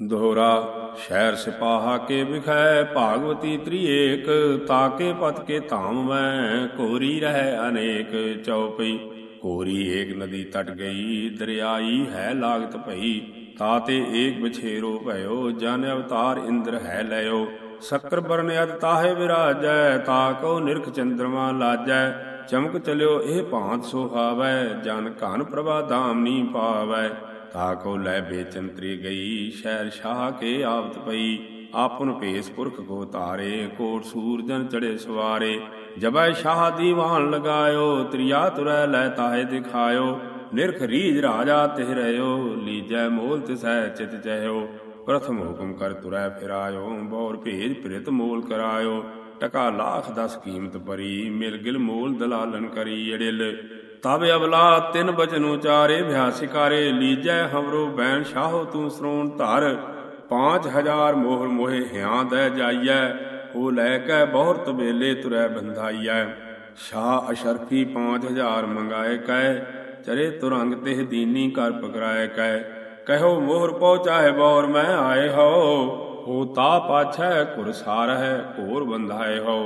ਦੋਹਰਾ ਸ਼ਹਿਰ ਸਿਪਾਹਾ ਕੇ ਵਿਖੈ ਭਾਗਵਤੀ ਤ੍ਰਿਏਕ, ਤਾਕੇ ਪਤ ਕੇ ਧਾਮ ਮੈਂ ਕੋਰੀ ਰਹਿ ਅਨੇਕ ਚਉਪਈ। ਕੋਰੀ ਏਕ ਨਦੀ ਤਟ ਗਈ, ਦਰਿਆਈ ਹੈ ਲਾਗਤ ਭਈ। ਤਾਤੇ ਏਕ ਬਛੇਰੋ ਭਇਓ, ਜਨ ਅਵਤਾਰ ਇੰਦਰ ਹੈ ਲਿਓ ਸ਼ੱਕਰ ਬਰਨ ਅਦ ਤਾਹੇ ਵਿਰਾਜੈ ਤਾਕੋ ਨਿਰਖ ਚੰਦਰਮਾ ਲਾਜੈ। ਚਮਕ ਚਲਿਓ ਇਹ ਭਾਂਤ ਸੁਹਾਵੈ ਜਨ ਘਨ ਪ੍ਰਭਾ ਧਾਮਨੀ ਪਾਵੈ। ਤਾਕੋ ਲੈ ਬੇਚੰਤਰੀ ਗਈ, ਸ਼ਹਿਰ ਸ਼ਾਹ ਕੇ ਆਵਤ ਪਈ। ਆਪਨ ਭੇਸ ਪੁਰਖ ਕੋ ਤਾਰੇ ਕੋਟ ਸੂਰਜਨ ਚੜੇ ਸਵਾਰੇ। ਜਬੈ ਸ਼ਾਹ ਦੀਵਾਨ ਲਗਾਇਓ, ਤ੍ਰਿਆ ਤੁਰੈ ਲੈ ਤਾਹੇ ਦਿਖਾਇਓ। ਨਿਰਖ ਰੀਜ ਰਾਜਾ ਤਿਹ ਰਿਓ ਲੀਜੈ ਮੋਲ ਤਿਸੈ ਚਿਤ ਚਹਿਓ। ਪ੍ਰਥਮ ਹੁਕਮ ਕਰ ਤੁਰੈ ਫਿਰਾਇਓ, ਬੌਰ ਭੇਜ ਪ੍ਰਿਤ ਮੋਲ ਕਰਾਇਓ। ਟਕਾ ਲਾਖ ਦਸ ਕੀਮਤ ਪਰੀ ਮਿਲ ਗਿਲ ਮੋਲ ਦਲਾਲਨ ਕਰੀ ਅੜਿਲ। ਤਬ ਅਵਲਾ ਤਿਨ ਬਚਨ ਉਚਾਰੇ ਭਿਆਸਿਕਾਰੇ ਲੀਜੈ ਹਮਰੋ ਬੈਣ ਸ਼ਾਹੋ ਤੂੰ ਸਰੋਣ ਧਰ। 5000 ਮੋਹਰ ਮੋਹੇ ਹਿਆਂ ਦੇ ਜਾਈਐ ਉਹ ਲੈ ਕੇ ਬਹੁਤ ਵੇਲੇ ਤੁਰੈ ਬੰਧਾਈਐ। ਸ਼ਾਹ ਅਸ਼ਰਫੀ 5000 ਮੰਗਾਏ ਕੈ, ਚਰੇ ਤੁਰੰਗ ਤਿਹ ਦੀਨੀ ਕਰ ਪਕਰਾਏ ਕੈ। ਕਹਿਓ ਮੋਹਰ ਪਹੁੰਚਾਏ ਬੌਰ ਮੈਂ ਆਏ ਹੋ ਹੋ ਤਾ ਪਾਛੈ ਕੁਰਸਾਰ ਹੈ ਘੋਰ ਬੰਧਾਏ ਹੋ।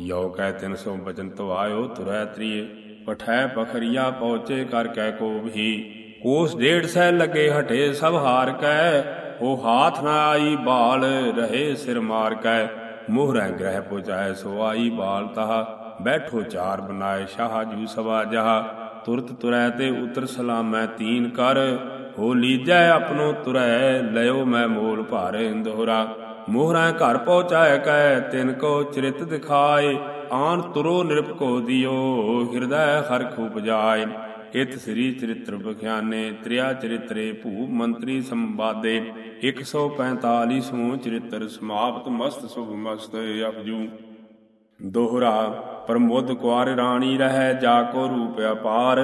ਯੋ ਕਹਿ 300 ਬਚਨ ਤੋ ਆਇਓ ਤੁਰੈ ਤ੍ਰਿਏ। ਪਠੈ ਪਖਰੀਆ ਪਹੁੰਚੇ ਕਰ ਕੈ ਕੋ ਵੀ। ਕੋਸ ਡੇਢ ਸੈ ਲੱਗੇ ਹਟੇ ਸਭ ਹਾਰ ਕੈ, ਉਹ ਹਾਥ ਨਾ ਆਈ ਬਾਲ ਰਹੇ ਸਿਰ ਮਾਰ ਕੈ। ਮੋਹਰੈ ਗ੍ਰਹਿ ਪੁਜਾਏ ਸੋ ਆਈ ਬਾਲ ਤਹਾ, ਬੈਠੋ ਚਾਰ ਬਨਾਏ ਸ਼ਾਹ ਜੂ ਸਵਾ ਜਹਾ। ਤੁਰਤ ਤੁਰੈ ਤੇ ਉਤਰ ਸਲਾਮੈ ਤੀਨ ਕਰ ਹੋ ਲੀਜੈ ਆਪਣੋ ਤੁਰੈ, ਲਿਓ ਮੈਂ ਮੋਲ ਭਾਰ ਇੰਦੋਰਾ ਮੋਹਰਾਂ ਘਰ ਪਹੁੰਚਾਇ ਕੈ, ਤਿਨ ਕੋ ਚਰਿਤ ਦਿਖਾਏ ਆਨ ਤੁਰੋ ਨਿਰਪ ਕੋ ਦਿਓ, ਹਿਰਦੈ ਹਰਖ ਉਪਜਾਏ ਇਤ ਸ੍ਰੀ ਚਰਿਤ੍ਰ ਬਖਿਆਨੇ, ਤ੍ਰਿਆ ਚਰਿਤਰੇ ਭੂਪ ਮੰਤਰੀ ਸੰਵਾਦੇ। 145 ਸਮੂਹ ਚਰਿਤ੍ਰ ਸਮਾਪਤ, ਮਸਤ ਸੁਭ ਮਸਤ ਅਪਜੂ। ਦੋਹਰਾ, ਪ੍ਰਮੋਦ ਕੁਾਰ ਰਾਣੀ ਰਹਿ, ਜਾ ਕੋ ਰੂਪ ਅਪਾਰ।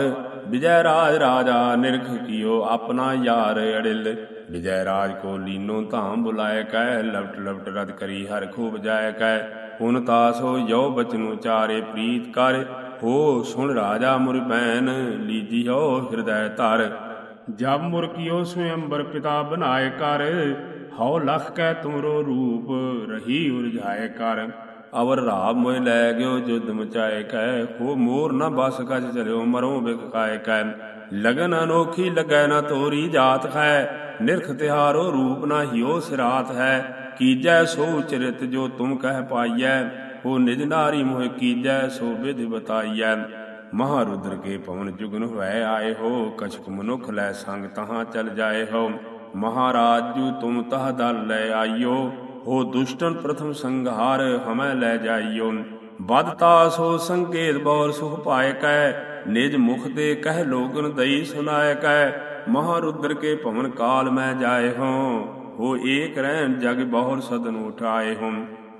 ਵਿਜੈ ਰਾਜ ਰਾਜਾ ਨਿਰਖ ਕੀਓ ਆਪਣਾ ਯਾਰ ਅੜਿਲ। ਵਿਜੈ ਰਾਜ ਕੋ ਲੀਨੋ ਧਾਮ ਬੁਲਾਇ ਕੈ, ਲਵਟ ਲਵਟ ਰਦ ਕਰੀ ਹਰ ਖੂਬ ਜਾਏ ਕੈ। ਹੁਨ ਤਾਸੋ ਯੋ ਬਚਨੁ ਚਾਰੇ ਪ੍ਰੀਤ ਕਰ, ਹੋ ਸੁਣ ਰਾਜਾ ਮੁਰ ਬੈਨ ਲੀਜੀਓ ਹਿਰਦੈ ਧਰ। ਜਬ ਮੁਰ ਕੀਓ ਸਵਯੰਬਰ ਪਿਤਾ ਬਨਾਏ ਕਰ, ਹਉ ਲਖ ਕੈ ਤੁਮਰੋ ਰੂਪ ਰਹੀ ਉਰਝਾਏ ਕਰ। ਅਵਰ ਰਾਬ ਮੋਇ ਲੈ ਗਿਓ ਜੁਦ ਮਚਾਏ ਕੈ, ਹੋ ਮੋਰ ਨ ਬਸ ਕਜ ਚਲਿਓ ਮਰੋ ਬਿਕ ਖਾਏ ਕੈ। ਲਗਨ ਅਨੋਖੀ ਲਗੈ ਨ ਤੋਰੀ ਜਾਤ ਹੈ ਨਿਰਖ ਤਿਹਾਰੋ ਰੂਪ ਨ ਹਿਓ ਸਿਰਾਤ ਹੈ। ਕੀਜੈ ਸੋ ਚਰਿਤ ਜੋ ਤੁਮ ਕਹਿ ਪਾਈਐ ਹੋ ਨਿਜ ਨਾਰੀ ਮੋਹਿ ਕੀਜੈ, ਸੋ ਵਿਧਿ ਬਤਾਈਐ। ਮਹਾਰੁਦਰ ਕੇ ਪਵਨ ਜੁਗਨ ਹੋਇ ਆਏ ਹੋ ਕਛਕ ਮਨੁਖ ਲੈ ਸੰਗ ਤਹਾਂ ਚਲ ਜਾਏ ਹੋ। ਮਹਾਰਾਜ ਜੂ ਤੁਮ ਤਹ ਦਲ ਲੈ ਆਈਓ, ਹੋ ਦੁਸ਼ਟਨ ਪ੍ਰਥਮ ਸੰਘਾਰ ਹਮੈ ਲੈ ਜਾਈਓ। ਬਦਤਾ ਸੋ ਸੰਕੇਤ ਬੌਰ ਸੁਖ ਪਾਏ ਕੈ, ਨਿਜ ਮੁਖ ਤੇ ਕਹਿ ਲੋਗਨ ਦਈ ਸੁਨਾਏ ਕੈ। ਮਹਾਰੁਦਰ ਕੇ ਭਵਨ ਕਾਲ ਮੈਂ ਜਾਏ ਹੋ। ਹੋ ਏਕ ਰਹਿਣ ਜਗ ਬਹੁਰ ਸਦਨ ਉਠਾਏ ਹੋ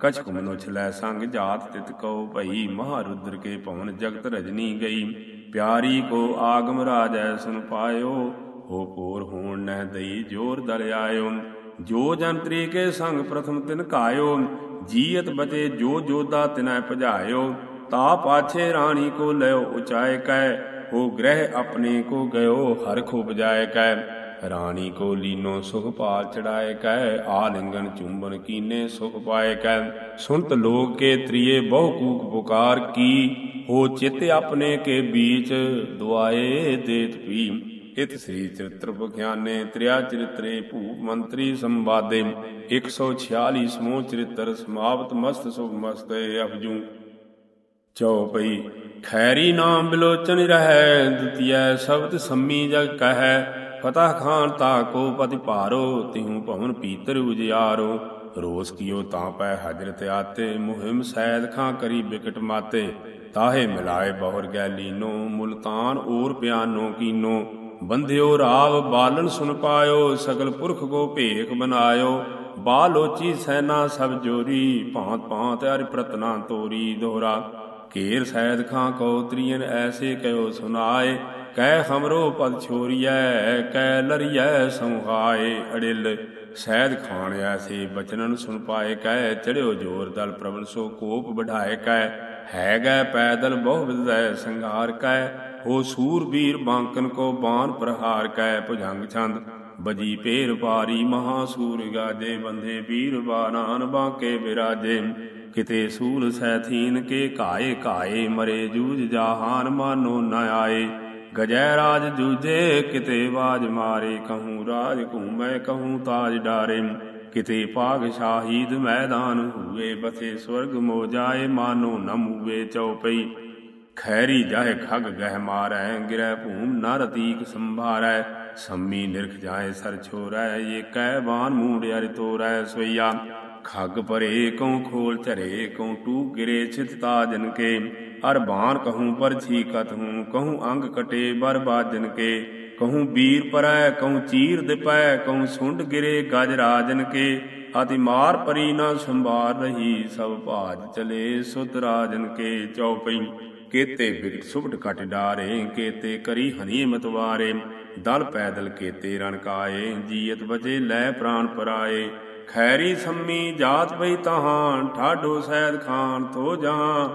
ਕਛ ਮਨੁਛ ਲੈ ਸੰਗ ਜਾਤ ਤਿਤ ਕਉ ਭਈ, ਮਹਾਰੁਦਰ ਕੇ ਭਵਨ ਜਗਤ ਰਜਨੀ ਗਈ। ਪਿਆਰੀ ਕੋ ਆਗਮ ਰਾਜੈ ਸੁਨ ਪਾਇਓ, ਹੋ ਪੂਰ ਹੋਣ ਨਹਿ ਦਈ ਜੋਰ ਦਲ ਆਇਓ ਜੋ ਜੰਤਰੀ ਕੇ ਸੰਗ ਪ੍ਰਥਮ ਤਿਨ ਕਾਇਓ ਜੀਅਤ ਬਚੇ ਜੋ ਜੋਦਾ ਤਿਨੈ ਭਜਾਇਓ। ਤਾ ਪਾਛੇ ਰਾਣੀ ਕੋ ਲਿਓ ਉਚਾਇ ਕੈ, ਹੋ ਗ੍ਰਹਿ ਆਪਣੇ ਕੋ ਗਇਓ, ਹਰ ਖੋ ਬਜਾਏ ਕੈ। ਰਾਣੀ ਕੋ ਲੀਨੋ ਸੁਖ ਪਾਲ ਚੜਾਏ ਕੈ ਆਲਿੰਗਨ ਚੁੰਬਨ ਕੀਨੇ ਸੁਖ ਪਾਏ ਕੈ ਸੁਨਤ ਲੋਕ ਕੇ ਤ੍ਰਿਏ ਬਹੁ ਕੂਕ ਪੁਕਾਰ ਕੀ, ਹੋ ਚਿਤ ਆਪਣੇ ਕੇ ਬੀਚ ਦੁਆਏ ਦੇਤ ਪੀ ਇਤ ਸ੍ਰੀ ਚਰਿਤ੍ਰ ਬਖਿਆਨੇ ਤ੍ਰਿਆ ਚਰਿਤਰੇ ਭੂਪ ਮੰਤਰੀ ਸੰਵਾਦੇ। 146 ਸਮੂਹ ਚਰਿਤ੍ਰ ਸਮਾਪਤ ਮਸਤ ਸੁਭ ਮਸਤ ਅਪਜੂ। ਚਉਪਈ ਖੈਰੀ ਨਾਮ ਬਿਲੋਚਨ ਰਹੈ, ਦੁਤੀਐ ਸ਼ਬਦ ਸੰਮੀ ਜਗ ਕਹੈ। ਫਤਹ ਖਾਨ ਤਾ ਕੋ ਪਤਿ ਭਾਰੋ, ਤਿਹੂ ਭਵਨ ਪੀਤਰ ਉਜਿਆਰੋ। ਰੋਸ ਕੀਓ ਤਾਂ ਪੈ ਹਜਰਤ ਆਤੇ, ਮੁਹਿਮ ਸੈਦ ਖਾਂ ਕਰੀ ਬਿਕਟ ਮਾਤੇ। ਤਾਹੇ ਮਿਲਾਏ ਬਹੁਰ ਗੈ ਲੀਨੋ ਮੁਲਤਾਨ ਔਰ ਪਿਆਨੋ ਕੀਨੋ। ਬੰਧਿਓ ਰਾਵ ਬਾਲਨ ਸੁਨ ਪਾਇਓ, ਸਗਲ ਪੁਰਖ ਕੋ ਭੇਖ ਬਨਾਇਓ। ਬਾਲੋਚੀ ਸੈਨਾ ਸਭ ਜੋਰੀ ਭਾਂਤ ਭਾਂਤ ਹਰਿ ਪ੍ਰਤਨਾ ਤੋਰੀ ਦੋਹਰਾ। ਘੇਰ ਸੈਦ ਖਾਂ ਕਉ ਤ੍ਰਿਯਨ ਐਸੇ ਕਹਿਓ ਸੁਨਾਏ, ਕਹਿ ਹਮਰੋ ਪਦ ਛੋਰੀਐ, ਕਹਿ ਲਰੀਐ ਸੰਹਾਏ। ਅੜਿਲ, ਸੈਦ ਖਾਨ ਐਸੇ ਬਚਨਨ ਸੁਨ ਪਾਏ, ਕਹਿ ਚੜਿਓ ਜੋਰ ਦਲ ਪ੍ਰਬਲ ਸੋ ਕੋਪ ਵਢਾਏ, ਕਹਿ ਹੈ ਗੈ ਪੈਦਲ ਬਹੁ ਵਿਦੈ ਸੰਘਾਰ, ਕਹਿ ਹੋ ਸੂਰ ਵੀਰ ਬਾਂਕਨ ਕੋ ਬਾਣ ਪ੍ਰਹਾਰ ਕੈ ਭੁਜੰਗ ਛੰਦ ਬਜੀ ਪੇਰ ਪਾਰੀ ਮਹਾ ਸੂਰ ਗਾਜੇ ਬੰਦੇ ਵੀਰ ਬਾਨਾਨ ਬਾਕੇ ਬਿਰਾਜੇ। ਕਿਤੇ ਸੂਲ ਸੈਥੀਨ ਕੇ ਘਾਏ ਘਾਏ ਮਰੇ ਜੂਝ ਜਾਹਾਨ ਮਾਨੋ ਨ ਆਏ। ਗਜੈ ਰਾਜ ਜੂਝੇ ਕਿਤੇ ਬਾਜ ਮਾਰੇ, ਕਹੂੰ ਰਾਜ ਘੂਮੈ ਕਹੂੰ ਤਾਜ ਡਾਰੇ। ਕਿਤੇ ਪਾਗ ਸ਼ਾਹੀਦ ਮੈਦਾਨ ਹੂਏ ਬਥੇ ਸਵਰਗ ਮੋ ਜਾਏ ਮਾਨੋ ਨ ਮੂਵੇ ਚਉਪਈ। ਖੈਰੀ ਜਾਏ ਖਗ ਗਹਿ ਮਾਰੈ, ਗਿਰੈ ਭੂਮ ਨਰ ਤੀਕ ਸੰਭਾਰੈ। ਸੰਮੀ ਨਿਰਖ ਜਾਏ ਸਰ ਛੋਰੈ, ਏ ਕਹਿ ਬਾਨ ਮੂੜ ਅਰਿ ਤੋਰੈ ਸੋਈਆ ਖੱਗ ਪਰੇ ਕਉ ਖੋਲ ਝਰੇ ਕਉ ਟੂ ਗਿਰੇ ਛਿਤ ਤਾਜਨ ਕੇ। ਅਰ ਬਾਣ ਕਹੂੰ ਪਰ ਛੀਕਤ ਹੂੰ ਕਹੂੰ ਅੰਗ ਕਟੇ ਬਰ ਬਾਜਨ ਕੇ। ਕਹੂੰ ਵੀਰ ਪਰੈ, ਕਹੂੰ ਚੀਰ ਦਿਪੈ, ਕਹੂੰ ਸੁੰਡ ਗਿਰੇ ਗਜ ਰਾਜਨ ਕੇ। ਆਦਿ ਮਾਰ ਪਰੀ ਨਾ ਸੰਭਾਰ ਰਹੀ, ਸਭ ਭਾਜ ਚਲੇ ਸੁਤ ਰਾਜਨ ਕੇ। ਚਉਪਈ ਕੇਤੇ ਬਿਗਟ ਸੁਭਟ ਕਟ ਡਾਰੇ, ਕੇਤੇ ਕਰੀ ਹਨੀ ਮਤਵਾਰੇ ਦਲ ਪੈਦਲ ਕੇਤੇ ਰਣਕਾਏ ਜੀਤ ਬਜੇ ਲੈ ਪ੍ਰਾਨ ਪਰਾਏ। ਖੈਰੀ ਸੰਮੀ ਜਾਤ ਪਈ ਤਹਾਂ, ਠਾਡੋ ਸੈਦ ਖਾਨ ਤੋ ਜਹਾਂ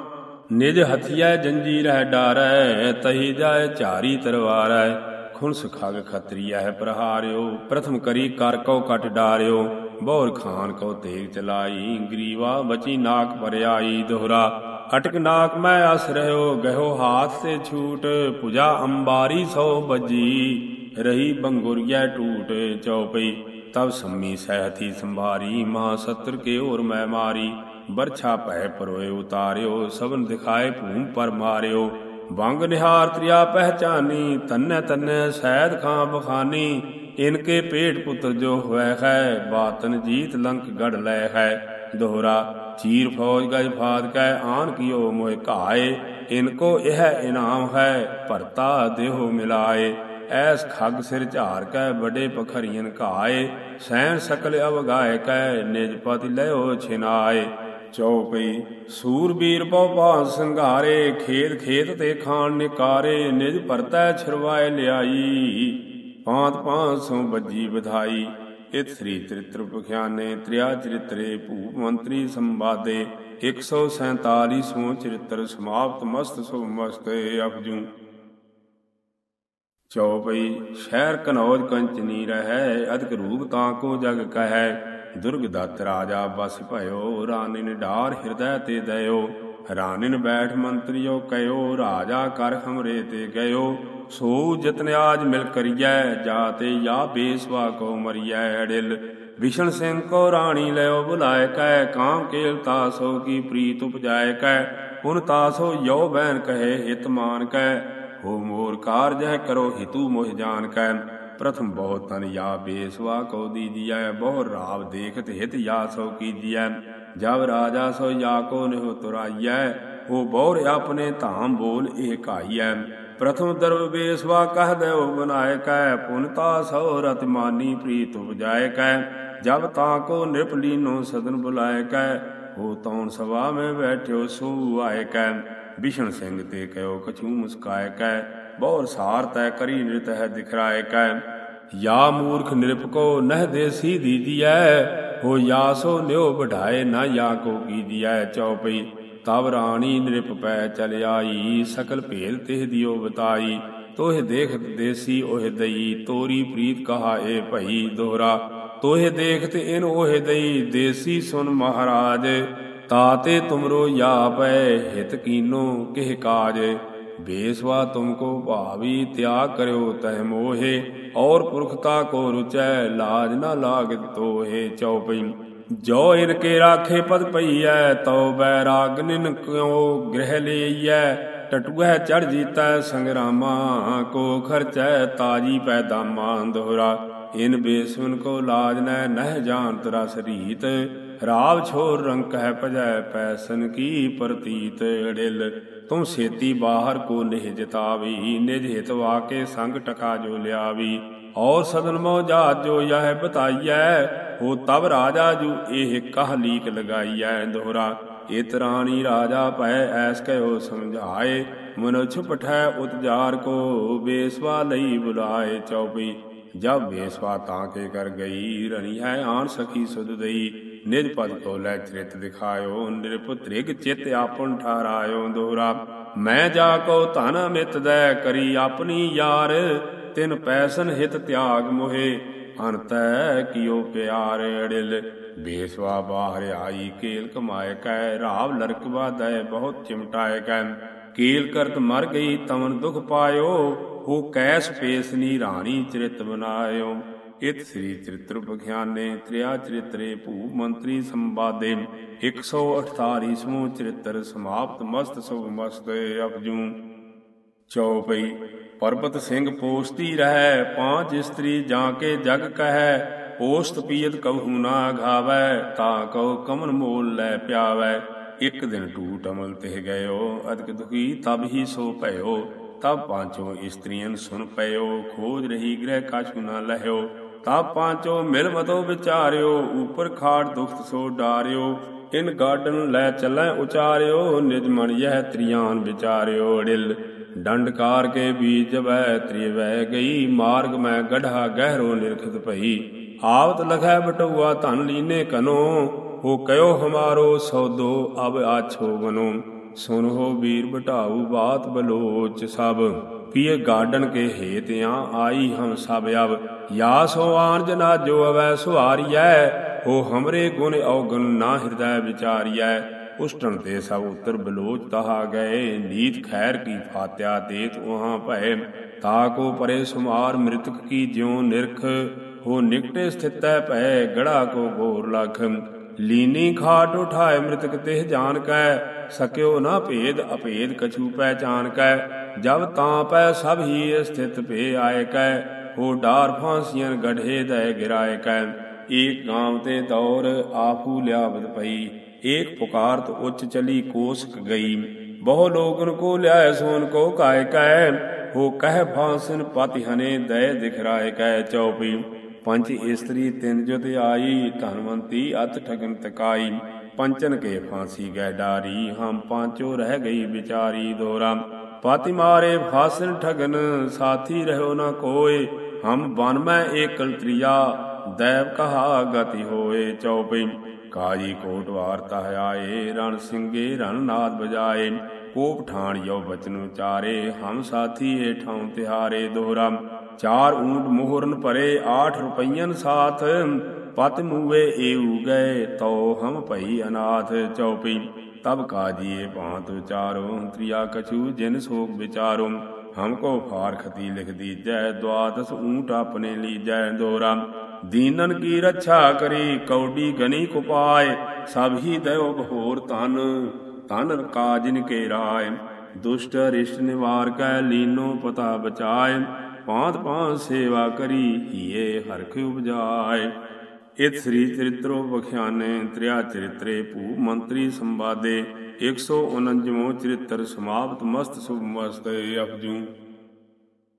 ਨਿਜ ਹਥਿਆ ਜੰਜੀ ਰਹਿ ਡਾਰੈ ਤਹੀ ਜਾਏ ਝਾਰੀ ਤਰਵਾਰੈ ਖੁਨਸ ਖਗ ਖਤਰੀਆ ਹੈ ਪ੍ਰਹਾਰਿਓ, ਪ੍ਰਥਮ ਕਰੀ ਕਰ ਕਉ ਕਟ ਡਾਰਿਓ। ਬੌਰ ਖਾਨ ਕਉ ਤੇਗ ਚਲਾਈ, ਗਰੀਵਾ ਬਚੀ ਨਾਕ ਪਰਿਆਈ ਦੋਹਰਾ। ਅਟਕ ਨਾਕ ਮੈਂ ਅਸ ਰਹਿਓ, ਗਹਿਓ ਹਾਥ ਤੇ ਛੂਟ। ਪੁਜਾ ਅੰਬਾਰੀ ਸੋ ਬੱਜੀ, ਰਹੀ ਬੰਗੁਰੀਆ ਟੂਟ ਚਉਪਈ ਤਬ ਸੰਮੀ ਸਹਿਤੀ ਸੰਭਾਰੀ, ਮਹਾ ਸਤਰ ਕੇ ਔਰ ਮੈਂ ਮਾਰੀ। ਬਰਛਾ ਭੈ ਪਰੋਏ ਉਤਾਰਿਓ ਸਭਨ ਦਿਖਾਏ, ਭੂਮ ਪਰ ਮਾਰਿਓ। ਬੰਗ ਨਿਹਾਰ ਤ੍ਰਿਆ ਪਹਿਚਾਨੀ, ਤੰਨੇ ਤੰਨੇ ਸੈਦ ਖਾਂ ਬਖਾਨੀ ਇਨਕੇ ਪੇਟ ਪੁੱਤਰ ਜੋ ਹੋਇ ਹੈ, ਬਾਤਨ ਜੀਤ ਲੰਕ ਗੜ ਲੈ ਹੈ। ਦੋਹਰਾ, ਚੀਰ ਫੌਜ ਗਜ ਫਾਦ ਕੈ ਆਨ ਕੀਓ ਮੋਇ ਘਾਏ। ਇਨਕੋ ਇਹ ਇਨਾਮ ਹੈ, ਭਰਤਾ ਦੇਹੋ ਮਿਲਾਏ। ਐਸ ਖੱਗ ਸਿਰ ਝਾਰ ਕੈ, ਵੱਡੇ ਪਖਰੀਨ ਘਾਏ ਸੈਨ ਸਕਲ ਅਵਗਾਏ ਕੈ, ਨਿਜ ਪਤਿ ਲਿਓ ਛਿਨਾਏ। ਚਉਪਈ ਸੂਰਬੀਰ ਬਹੁ ਬਾਸ ਸੰਘਾਰੇ, ਖੇਤ ਖੇਤ ਤੇ ਖਾਣ ਨਿਕਾਰੇ, ਨਿਜ ਪਰਤੈ ਛਰਵਾਏ ਲਿਆਈ। ਪਾਂਤ ਪਾਂਤ ਸੋ ਬੱਜੀ ਵਿਧਾਈ, ਇਤ ਸ੍ਰੀ ਚਰਿਤ੍ਰ ਪਖਿਆਨੇ, ਤ੍ਰਿਆ ਚਰਿਤਰੇ ਭੂਪ ਮੰਤਰੀ ਸੰਵਾਦੇ 147ਵਾਂ ਚਰਿਤ੍ਰ ਸਮਾਪਤ, ਮਸਤ ਸੁਭ ਮਸਤ ਅਪਜੂ। ਚਉਪਈ ਸ਼ਹਿਰ ਕਨੌਜ ਕੰਚਨੀ ਰਹੈ ਅਧਿਕ ਰੂਪ ਤਾਂ ਕੋ ਜਗ ਕਹੈ। ਦੁਰਗ ਦਤ ਰਾਜਾ ਬਸ ਭਇਓ, ਰਾਨਿਨ ਢਾਰ ਹਿਰਦੈ ਤੇ ਦਇਓ। ਰਾਨਿਨ ਬੈਠ ਮੰਤਰੀਓ ਕਇਓ, ਰਾਜਾ ਕਰ ਹਮਰੇ ਤੇ ਗਇਓ। ਸੋ ਜਤਨ ਆਜ ਮਿਲ ਕਰੀਐ ਜਾਤੇ ਯਾ ਬੇਸਵਾ ਕੋ ਮਰੀਐ ਅੜਿਲ। ਵਿਸ਼ਨ ਸਿੰਘ ਕੋ ਰਾਣੀ ਲਿਓ ਬੁਲਾਇ ਕੈ, ਕਾਮ ਕੇਲ ਤਾਸੋ ਕੀ ਪ੍ਰੀਤ ਉਪਜਾਇ ਕੈ। ਪੁਨ ਤਾਸੋ ਯੋ ਬੈਨ ਕਹੇ ਹਿਤ ਮਾਨ ਕੈ। ਹੋ ਮੋਰ ਕਾਰਜਹਿ ਕਰੋ ਹਿਤੂ ਮੋਹ ਜਾਣ ਕੈ ਪ੍ਰਥਮ ਬਹੁ ਤਨ ਯਾ ਬੇਸਵਾ ਕੋ ਦੀਜੀਐ, ਬਹੁ ਰਾਵ ਦੇਖਤ ਹਿਤ ਯਾ ਸੋ ਕੀਜੀਐ। ਜਬ ਰਾਜਾ ਸੋ ਯਾ ਕੋ ਨਿਹੁ ਤੁਰਾਈਐ, ਉਹ ਬਹੁਰ ਆਪਣੇ ਧਾਮ ਬੋਲ ਇਹ ਕਾਈਐ ਪ੍ਰਥਮ ਦਰਵ ਬੇਸਵਾ ਕਹ ਦੇਉ ਬਨਾਏ ਕੈ ਪੁਨਤਾ ਸੋ ਰਤਮਾਨੀ ਪ੍ਰੀਤ ਉਪਜਾਏ ਕੈ। ਜਬ ਤਾ ਕੋ ਨਿਰਪ ਸਦਨ ਬੁਲਾਇ ਕੈ ਹੋ ਤੌਣ ਸਵਾ ਮੈਂ ਬੈਠਿਓ ਸੋ ਆਏ ਕੈ। ਬਿਸ਼ਨ ਸਿੰਘ ਤੇ ਕਯੋ ਕਛੂ ਮੁਸਕਾਏ ਕੈ ਬਹੁਰ ਸਾਰ ਤੈ ਕਰੀ ਨਿਰਤ ਹੈ ਦਿਖਰਾਏ ਕੈ। ਯਾ ਮੂਰਖ ਨਿਰਪ ਕੋ ਨਹਿ ਦੇਸੀ ਦੀਜੀਐ ਹੋ ਯਾ ਸੋ ਨਿਉ ਬਢਾਏ ਨਾ ਯਾ ਕੋ ਕੀਜੀਐ ਚਉਪਈ ਤਬ ਰਾਣੀ ਨਿਰਪ ਪੈ ਚਲ ਆਈ, ਸਕਲ ਭੇਦ ਤਿਹ ਦਿਓ ਬਤਾਈ ਤੋਹਿ ਦੇਖਤ ਦੇਸੀ ਓਹਿ ਦਈ, ਤੋਰੀ ਪ੍ਰੀਤ ਕਹਾ ਏ ਭਈ ਦੋਹਰਾ। ਤੋਹਿ ਦੇਖਤ ਇਨ ਓਹਿ ਦਈ, ਦੇਸੀ ਸੁਨ ਮਹਾਰਾਜ ਤਾਤੇ ਤੁਮਰੋ ਯਾ ਪੈ ਹਿਤ ਕੀਨੋ ਕਿਹ ਕਾਜ। ਬੇਸਵਾ ਤੁਮਕੋ ਭਾਵੀ ਤਿਆਗ ਕਰਿਓ ਤਹਿ ਮੋਹੇ, ਔਰ ਪੁਰਖਤਾ ਕੋ ਰੁਚੈ ਲਾਜ ਨਾ ਲਾਗਿਤ ਤੋਹੇ ਚਉਪਈ। ਜੋ ਇਨ ਕੇ ਰਾਖੇ ਪਦ ਪਈਐ, ਤਉ ਬੈਰਾਗ ਨਿਨ ਕਿਉ ਗ੍ਰਹਿ ਲਈਐ। ਟਟੂਐ ਚੜ ਜੀਤੈ ਸੰਗਰਾਮਾ, ਕੋ ਖਰਚੈ ਤਾਜੀ ਪੈਦਾ ਮਾਨ ਦੋਹਰਾ। ਇਨ ਬੇਸਵਨ ਕੋ ਲਾਜ ਨੈ ਨਹਿ ਜਾਣਤ ਰਸ ਰੀਤ। ਰਾਵ ਛੋਰ ਰੰਕ ਹੈ ਭਜੈ ਪੈਸਨ ਕੀ ਪ੍ਰਤੀਤ ਅੜਿਲ ਤੂੰ ਸੇਤੀ ਬਾਹਰ ਕੋ ਨਿਹ ਜਿਤਾਵੀ ਨਿਜ ਹਿਤ ਵਾਕੇ ਸੰਗ ਟਕਾ ਜੋ ਲਿਆਵੀ ਔਰ ਸਦਨ ਮੋ ਜਾਤ ਜੋ ਯਹ ਬਤਾਈਐ ਹੋ ਤਬ ਰਾਜਾ ਜੂ ਇਹ ਕਹ ਲੀਕ ਲਗਾਈਐ ਦੋਹਰਾ ਇਤ ਰਾਣੀ ਰਾਜਾ ਭੈ ਐਸ ਕਹਿਓ ਸਮਝਾਏ ਮਨੁਛ ਪਠੈ ਉਤਜਾਰ ਕੋ ਬੇਸਵਾ ਲਈ ਬੁਲਾਏ ਚਉਪਈ ਜਬ ਬੇਸਵਾ ਤਾਂ ਕੇ ਕਰ ਗਈ ਰਣੀ ਹੈ ਆਣ ਸਖੀ ਸੁਧ ਦਈ ਨਿਜ ਪਦ ਕੋ ਲੈ ਚਰਿਤ ਦਿਖਾਇਓ ਨਿਰਪੁਤ੍ਰਿਗ ਚਿਤ ਆਪਨ ਠਾਰਾਇਓ ਦੋਹਰਾ। ਮੈਂ ਜਾ ਕੋ ਧਨ ਮਿਤ ਦੈ ਕਰੀ ਆਪਣੀ ਯਾਰ, ਤਿਨ ਪੈਸਨ ਹਿਤ ਤਿਆਗ ਮੋਹੇ। ਅੰਤੈ ਕਿਉ ਪਿਆਰ ਅੜਿਲ, ਬੇਸਵਾ ਬਾਹਰ ਆਈ, ਕੇਲ ਕਮਾਏ ਕੈ, ਰਾਵ ਲਰਕਵਾ ਦੈ ਬਹੁਤ ਚਿਮਟਾਏ ਕੈ। ਕੇਲ ਕਰਤ ਮਰ ਗਈ ਤਮਨ ਦੁਖ ਪਾਇਓ ਹੋ ਕੈਸ ਪੇਸਨੀ ਰਾਣੀ ਚਰਿਤ ਬਨਾਇਓ ਇਤ ਸ੍ਰੀ ਚਰਿਤ੍ਰ ਬਖਿਆਨੇ ਤ੍ਰਿਆ ਚਰਿਤਰੇ ਭੂ ਮੰਤਰੀ ਸੰਵਾਦੇ। 148 ਸਮੂਹ ਚਰਿਤ੍ਰ ਸਮਾਪਤ, ਮਸਤ ਸੁਭ ਮਸਤ ਅਪਜੂ। ਚੌਪਈ ਪਰਬਤ ਸਿੰਘ ਪੋਸਤੀ ਰਹਿ, ਪਾਂਚ ਇਸਤਰੀ ਜਾਂ ਕੇ ਜਗ ਕਹੈ, ਪੋਸਤ ਪੀਤ ਕਹੂ ਨਾ ਘਾਵੈ ਤਾ ਕਉ ਕਮਨ ਮੋਲ ਲੈ ਪਿਆਵੈ। ਇੱਕ ਦਿਨ ਟੂਟ ਅਮਲ ਤੇ ਗਇਓ, ਅਦਕ ਦੁਖੀ ਤਬ ਹੀ ਸੋ ਭਇਓ। ਤਬ ਪਾਂਚੋ ਇਸਤਰੀਆਂ ਸੁਣ ਪਇਓ, ਖੋਜ ਰਹੀ ਗ੍ਰਹਿ ਕਾਛੂ ਨਾ ਲਹਿਓ। ਤਬ ਪਾਂਚੋ ਮਿਲ ਮਤੋ ਵਿਚਾਰਿਓ, ਉਪਰ ਖਾੜ ਦੁਖਤ ਸੋ ਡਾਰਿਓ। ਇਨ ਗਾਰਡਨ ਲੈ ਚੱਲੈ ਉਚਾਰਿਓ, ਨਿਜ ਮਨ ਯਹ ਤ੍ਰਿਆਨ ਵਿਚਾਰਿਓ। ਅੜਿਲ ਡੰਡਕਾਰ ਕੇ ਬੀਜ ਵੈ ਤ੍ਰਿਵੈ ਗਈ, ਮਾਰਗ ਮੈਂ ਗਢਾ ਗਹਿਰੋ ਨਿਰਖਤ ਭਈ। ਆਵਤ ਲਖੈ ਬਟੂਆ ਧਨ ਲੀਨੇ ਕਨੋ, ਹੋ ਕਯੋ ਹਮਾਰੋ ਸੌਦੋ ਅਬ ਆਛੋ ਬਨੋ। ਸੁਨੋ ਵੀਰ ਬਟਾਉ ਬਾਤ ਬਲੋਚ ਸਭ, ਪੀਏ ਗਾਰਡਨ ਕੇ ਹੇਤਿਆਂ ਆਈ ਹਮ ਸਭ ਅਬ ਯਾ ਸੋ ਆਨ ਜਨਾ ਅਵੈ ਸੁਹਾਰੀਐ, ਹੋ ਹਮਰੇ ਗੁਣ ਔਗਣ ਨਾ ਹਿਰਦੈ ਵਿਚਾਰੀਐ। ਉਸਟਣ ਤੇ ਸਭ ਉਤਰ ਬਲੋਚ ਤਹਾ ਗਏ, ਨੀਤ ਖੈਰ ਕੀ ਫਾਤਿਆ ਦੇਤ ਉਹਾਂ ਭੈ ਤਾ ਕੋ ਪਰੇ ਸੁਮਾਰ ਮ੍ਰਿਤਕ ਕੀ ਜਿਉ ਨਿਰਖ, ਹੋ ਨਿਕਟੇ ਸਥਿਤੈ ਭੈ ਗੜਾ ਕੋ ਗੋਰ ਲਖ। ਲੀਨੀ ਖਾਟ ਉਠਾਏ ਮ੍ਰਿਤਕ ਤਿਹ ਜਾਣ ਕੈ, ਸਕਿਓ ਨਾ ਭੇਦ ਅਭੇਦ ਕਛੂ ਪਹਿਚਾਨ ਕੈ, ਜਬ ਤਾਂ ਪੈ ਸਭ ਹੀ ਸਥਿਤ ਭੇ ਆਏ ਕੈ, ਹੋ ਡਾਰ ਫਾਂਸੀਆਂ ਗਢੇ ਦੈ ਗਿਰਾਏ ਕੈ। ਏਕ ਗਾਮ ਤੇ ਦੌਰ ਆਫੂ ਲਿਆਵਤ ਪਈ, ਏਕ ਪੁਕਾਰਤ ਉੱਚ ਚਲੀ ਕੋਸਕ ਗਈ। ਬਹੁ ਲੋਗਨ ਕੋ ਲਿਆਏ ਸੋਨ ਕੋ ਕਾਇ ਕੈ, ਹੋ ਕਹਿ ਫਾਂਸਨ ਪਤਿ ਹਨੇ ਦਇ ਦਿਖਰਾਏ ਕੈ ਚਉਪੀ। ਪੰਜ ਇਸਤਰੀ ਤਿੰਨ ਜੁਤ ਆਈ, ਧਨਵੰਤੀ ਅਤ ਠਗਨ ਤਕਾਈ। ਪੰਚਨ ਕੇ ਫਾਂਸੀ ਗੈ ਡਾਰੀ, ਹਮ ਪਾਂਚੋ ਰਹਿ ਗਈ ਵਿਚਾਰੀ ਦੋਰਾ। ਪਾਤੀ ਮਾਰੇ ਫਾਸਨ ਠਗਨ, ਸਾਥੀ ਰਹਿਓ ਨਾ ਕੋਏ। ਹਮ ਬਨ ਮੈਂ ਏਕਲ ਤ੍ਰਿਆ, ਦੈਵ ਕਹਾ ਗਤੀ ਹੋਏ ਚਉਪਈ ਕਾਜੀ ਕੋਟ ਵਾਰਤਾ ਆਏ, ਰਣ ਸਿੰਘੇ ਰਣ ਨਾਦ ਬਜਾਏ ਕੋਪ ਠਾਣ ਯੋ ਬਚਨ ਉਚਾਰੇ ਹਮ ਸਾਥੀ ਏ ਠਾਉ ਤਿਹਾਰੇ ਦੋਹਰਾ ਚਾਰ ਊਂਟ ਮੋਹਰਨ ਭਰੇ 8 ਰੁਪਈਆਂ ਸਾਥ, ਪਤ ਮੂਵੇ ਏਉ ਗਏ ਤੋ ਹਮ ਭਈ ਅਨਾਥ ਚਉਪੀ। ਤਬ ਕਾਜੀਏ ਭਾਂਤ ਉਚਾਰੋ ਤ੍ਰਿਆ ਕਛੂ ਜਿਨ ਸੋਕ ਵਿਚਾਰੋ। ਹਮਕੋ ਫਾਰ ਖਤੀ ਲਿਖ ਦੀਜੈ, ਦਵਾਦਸ ਊਂਟ ਆਪਣੇ ਲੀਜੈ ਦੋਰਾ। ਦੀਨਨ ਕੀ ਰੱਛਾ ਕਰੀ, ਕੌਡੀ ਗਨੀ ਕੁਪਾਏ। ਸਭ ਹੀ ਦਇਓ ਬਹੋਰ ਤਨ ਤਨ ਕਾਜਿਨ ਕੇ ਰਾਏ। ਦੁਸ਼ਟ ਰਿਸ਼ਟ ਨਿਵਾਰ ਕੈ, ਲੀਨੋ ਪਤਾ ਬਚਾਏ। ਪਾਂਤ ਪਾਂਤ ਸੇਵਾ ਕਰੀ ਹੀਏ ਹਰਖ ਉਪਜਾਏ। ਇਤ ਸ੍ਰੀ ਚਰਿਤ੍ਰੋ ਬਖਿਆਨੇ ਤ੍ਰਿਆ ਚਰਿਤਰੇ ਭੂ ਮੰਤਰੀ ਸੰਵਾਦੇ। 149 ਚਰਿਤ੍ਰ ਸਮਾਪਤ, ਮਸਤ ਸੁਭ ਮਸਤ ਅਪਜੂ।